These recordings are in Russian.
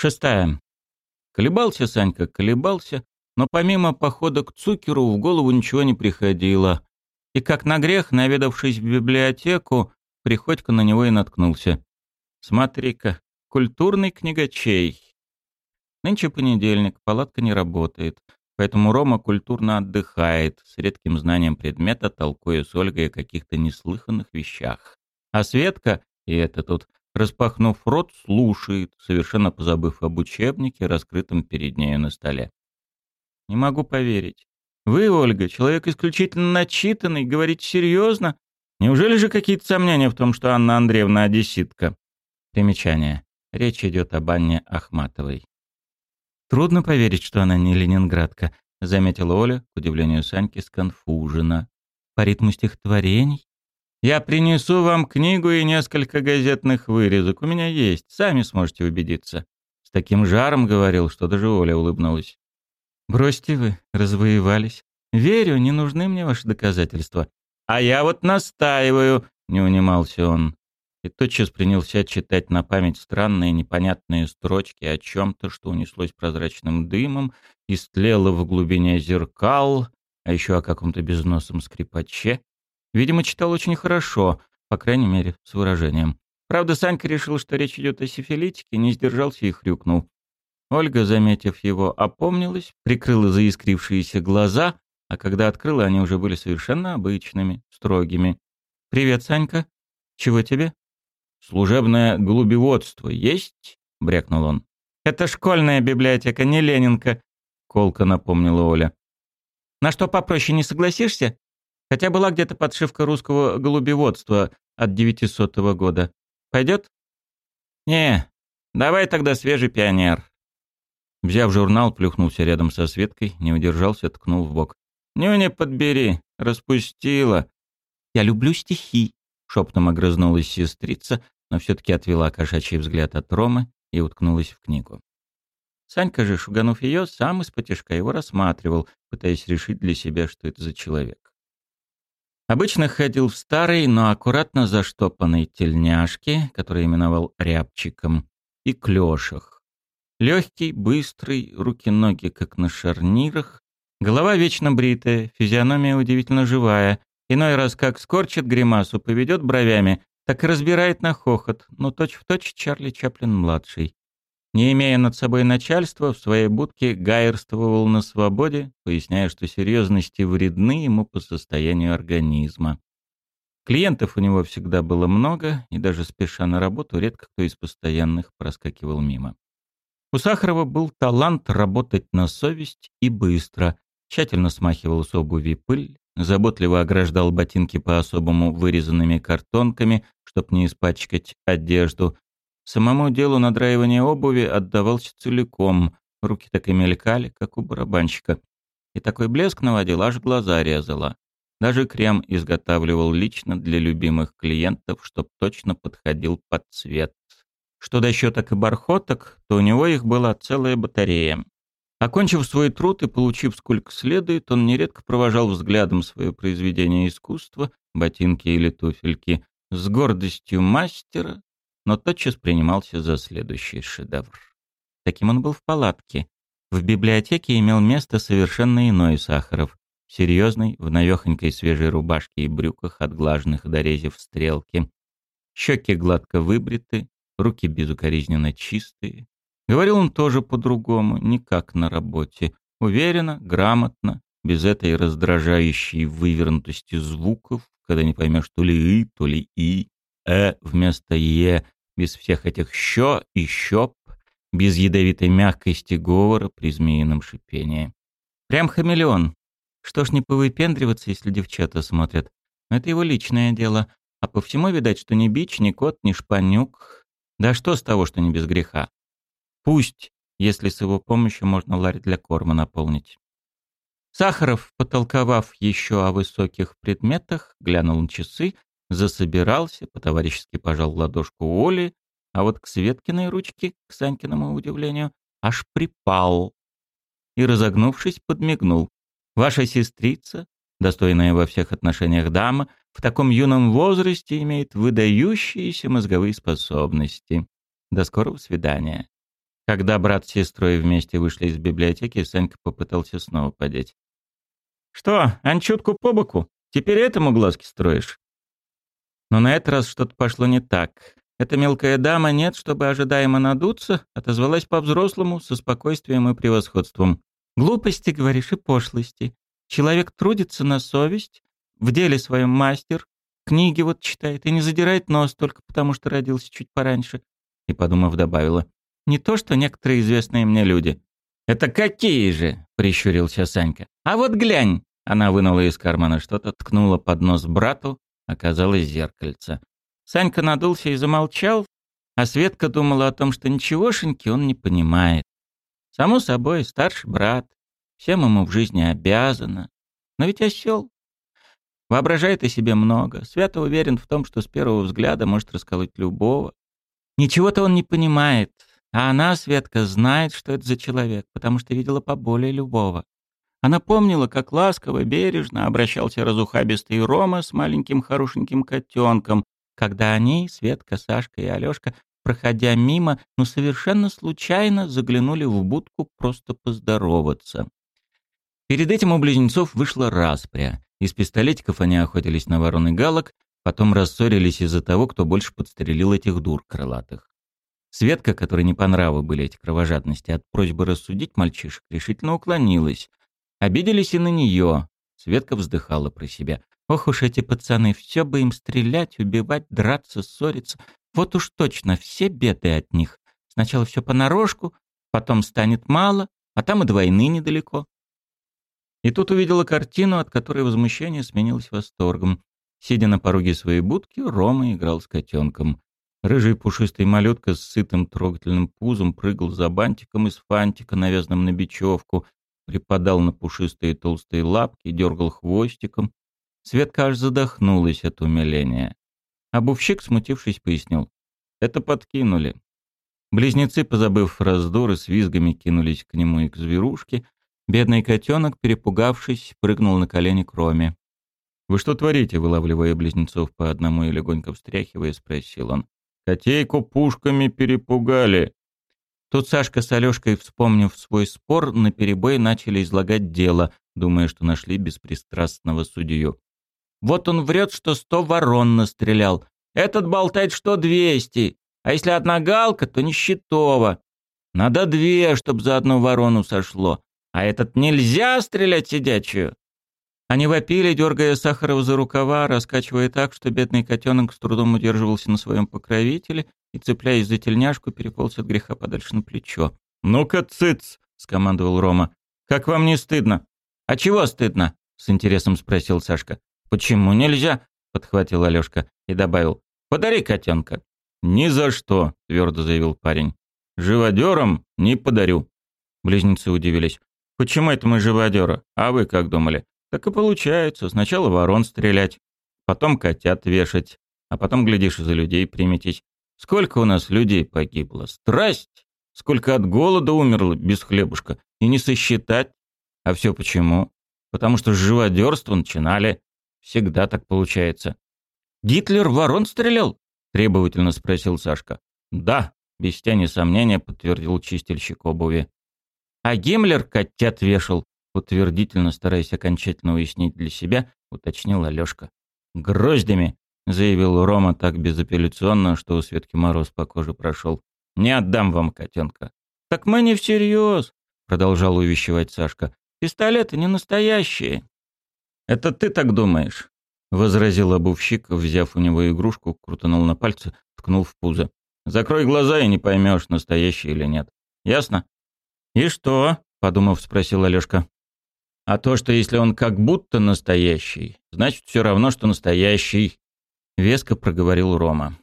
Шестая. Колебался Санька, колебался, но помимо похода к Цукеру в голову ничего не приходило. И как на грех, наведавшись в библиотеку, Приходько на него и наткнулся. «Смотри-ка, культурный книгачей». Нынче понедельник, палатка не работает, поэтому Рома культурно отдыхает, с редким знанием предмета, толкуя с Ольгой о каких-то неслыханных вещах. А Светка, и это тут, распахнув рот, слушает, совершенно позабыв об учебнике, раскрытом перед нею на столе. «Не могу поверить. Вы, Ольга, человек исключительно начитанный, говорите серьезно, Неужели же какие-то сомнения в том, что Анна Андреевна одесситка? Примечание. Речь идет об Анне Ахматовой. Трудно поверить, что она не ленинградка, заметила Оля, к удивлению Саньки, сконфужена. По ритму стихотворений? Я принесу вам книгу и несколько газетных вырезок. У меня есть, сами сможете убедиться. С таким жаром говорил, что даже Оля улыбнулась. Бросьте вы, развоевались. Верю, не нужны мне ваши доказательства. «А я вот настаиваю», — не унимался он. И тотчас принялся читать на память странные непонятные строчки о чем-то, что унеслось прозрачным дымом, истлело в глубине зеркал, а еще о каком-то безносом скрипаче. Видимо, читал очень хорошо, по крайней мере, с выражением. Правда, Санька решил, что речь идет о сифилитике, не сдержался и хрюкнул. Ольга, заметив его, опомнилась, прикрыла заискрившиеся глаза а когда открыла, они уже были совершенно обычными, строгими. «Привет, Санька. Чего тебе?» «Служебное голубеводство есть?» — брякнул он. «Это школьная библиотека, не Ленинка», — колко напомнила Оля. «На что попроще не согласишься? Хотя была где-то подшивка русского голубеводства от 900 года. Пойдет?» «Не, давай тогда свежий пионер». Взяв журнал, плюхнулся рядом со Светкой, не удержался, ткнул в бок. «Нюня подбери, распустила». «Я люблю стихи», — шепотом огрызнулась сестрица, но все-таки отвела кошачий взгляд от Ромы и уткнулась в книгу. Санька же, шуганув ее, сам из потешка его рассматривал, пытаясь решить для себя, что это за человек. Обычно ходил в старой, но аккуратно заштопанной тельняшке, которую именовал рябчиком, и клешах. Легкий, быстрый, руки-ноги как на шарнирах, Голова вечно бритая, физиономия удивительно живая. Иной раз как скорчит гримасу, поведет бровями, так и разбирает на хохот, но точь-в-точь точь Чарли Чаплин-младший. Не имея над собой начальства, в своей будке гайерствовал на свободе, поясняя, что серьезности вредны ему по состоянию организма. Клиентов у него всегда было много, и даже спеша на работу редко кто из постоянных проскакивал мимо. У Сахарова был талант работать на совесть и быстро, тщательно смахивал с обуви пыль, заботливо ограждал ботинки по-особому вырезанными картонками, чтоб не испачкать одежду. Самому делу надраивания обуви отдавался целиком, руки так и мелькали, как у барабанщика. И такой блеск наводил, аж глаза резало. Даже крем изготавливал лично для любимых клиентов, чтоб точно подходил под цвет. Что до щеток и бархоток, то у него их была целая батарея. Окончив свой труд и получив сколько следует, он нередко провожал взглядом свое произведение искусства, ботинки или туфельки, с гордостью мастера, но тотчас принимался за следующий шедевр. Таким он был в палатке. В библиотеке имел место совершенно иной Сахаров, серьезный, в навехонькой свежей рубашке и брюках, отглаженных до резев стрелки. Щеки гладко выбриты, руки безукоризненно чистые, Говорил он тоже по-другому, не как на работе. Уверенно, грамотно, без этой раздражающей вывернутости звуков, когда не поймешь то ли «и», то ли «и», «э» вместо «е», без всех этих «щё» и «щоп», без ядовитой мягкости говора при змеином шипении. Прям хамелеон. Что ж не повыпендриваться, если девчата смотрят. Это его личное дело. А по всему видать, что ни бич, ни кот, ни шпанюк. Да что с того, что не без греха. Пусть, если с его помощью можно ларь для корма наполнить. Сахаров, потолковав еще о высоких предметах, глянул на часы, засобирался, по-товарищески пожал ладошку Оли, а вот к Светкиной ручке, к Санькиному удивлению, аж припал и, разогнувшись, подмигнул. «Ваша сестрица, достойная во всех отношениях дама, в таком юном возрасте имеет выдающиеся мозговые способности. До скорого свидания». Когда брат с сестрой вместе вышли из библиотеки, Санька попытался снова подеть. «Что, анчутку по боку? Теперь этому глазки строишь?» Но на этот раз что-то пошло не так. Эта мелкая дама нет, чтобы ожидаемо надуться, отозвалась по-взрослому, со спокойствием и превосходством. «Глупости, говоришь, и пошлости. Человек трудится на совесть, в деле своем мастер, книги вот читает и не задирает нос только потому, что родился чуть пораньше». И, подумав, добавила. «Не то, что некоторые известные мне люди». «Это какие же?» — прищурился Санька. «А вот глянь!» Она вынула из кармана что-то, ткнула под нос брату, оказалось зеркальце. Санька надулся и замолчал, а Светка думала о том, что ничегошеньки он не понимает. Само собой, старший брат, всем ему в жизни обязана. Но ведь осел. Воображает о себе много, свято уверен в том, что с первого взгляда может расколоть любого. Ничего-то он не понимает, а она, Светка, знает, что это за человек, потому что видела поболее любого. Она помнила, как ласково, бережно обращался разухабистый Рома с маленьким хорошеньким котенком, когда они, Светка, Сашка и Алёшка, проходя мимо, но совершенно случайно заглянули в будку просто поздороваться. Перед этим у близнецов вышла распря. Из пистолетиков они охотились на ворон и галок, потом рассорились из-за того, кто больше подстрелил этих дур крылатых. Светка, которой не по нраву были эти кровожадности, от просьбы рассудить мальчишек решительно уклонилась. Обиделись и на нее. Светка вздыхала про себя. Ох уж эти пацаны, все бы им стрелять, убивать, драться, ссориться. Вот уж точно, все беды от них. Сначала все понарошку, потом станет мало, а там и до войны недалеко. И тут увидела картину, от которой возмущение сменилось восторгом. Сидя на пороге своей будки, Рома играл с котенком. Рыжий пушистый малютка с сытым трогательным пузом прыгал за бантиком из фантика, навязанным на бечевку, припадал на пушистые толстые лапки, дергал хвостиком, Светка аж задохнулась от умиления. Обувщик, смутившись, пояснил. Это подкинули. Близнецы, позабыв раздоры, с визгами кинулись к нему и к зверушке. Бедный котенок, перепугавшись, прыгнул на колени к Роме. «Вы что творите?» — вылавливая близнецов по одному и легонько встряхивая, спросил он. «Котейку пушками перепугали!» Тут Сашка с Алёшкой, вспомнив свой спор, наперебой начали излагать дело, думая, что нашли беспристрастного судью. Вот он врет, что сто ворон настрелял. Этот болтает, что двести. А если одна галка, то нищетово. Надо две, чтоб за одну ворону сошло. А этот нельзя стрелять сидячую. Они вопили, дергая Сахарова за рукава, раскачивая так, что бедный котенок с трудом удерживался на своем покровителе и, цепляясь за тельняшку, переполз от греха подальше на плечо. «Ну-ка, цыц!» — скомандовал Рома. «Как вам не стыдно?» «А чего стыдно?» — с интересом спросил Сашка. «Почему нельзя?» — подхватил Алёшка и добавил. «Подари котенка». «Ни за что», — твердо заявил парень. «Живодерам не подарю». Близнецы удивились. «Почему это мы живодера? А вы как думали?» «Так и получается. Сначала ворон стрелять, потом котят вешать, а потом, глядишь, за людей приметить. Сколько у нас людей погибло? Страсть! Сколько от голода умерло без хлебушка. И не сосчитать. А все почему? Потому что с живодерства начинали. Всегда так получается. «Гитлер ворон стрелял?» — требовательно спросил Сашка. «Да», — без тени сомнения подтвердил чистильщик обуви. «А Гиммлер котят вешал», — утвердительно стараясь окончательно уяснить для себя, уточнил Алёшка. «Гроздями», — заявил Рома так безапелляционно, что у Светки мороз по коже прошел. «Не отдам вам котенка». «Так мы не всерьез», — продолжал увещевать Сашка. «Пистолеты не настоящие». «Это ты так думаешь?» — возразил обувщик, взяв у него игрушку, крутанул на пальце, ткнул в пузо. «Закрой глаза и не поймешь, настоящий или нет. Ясно?» «И что?» — подумав, спросил Алешка. «А то, что если он как будто настоящий, значит, все равно, что настоящий», — веско проговорил Рома.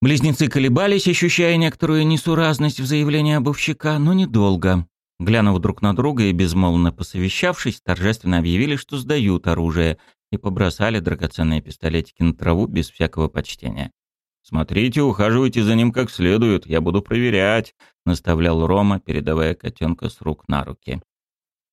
Близнецы колебались, ощущая некоторую несуразность в заявлении обувщика, но недолго. Глянув друг на друга и безмолвно посовещавшись, торжественно объявили, что сдают оружие, и побросали драгоценные пистолетики на траву без всякого почтения. «Смотрите, ухаживайте за ним как следует, я буду проверять», — наставлял Рома, передавая котенка с рук на руки.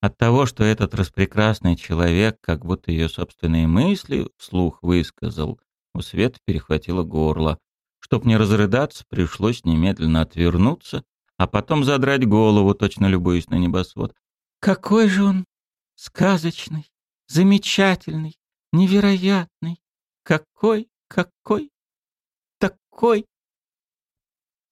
От того, что этот распрекрасный человек, как будто ее собственные мысли вслух высказал, у Света перехватило горло. Чтоб не разрыдаться, пришлось немедленно отвернуться а потом задрать голову, точно любуясь на небосвод. «Какой же он сказочный, замечательный, невероятный! Какой, какой, такой!»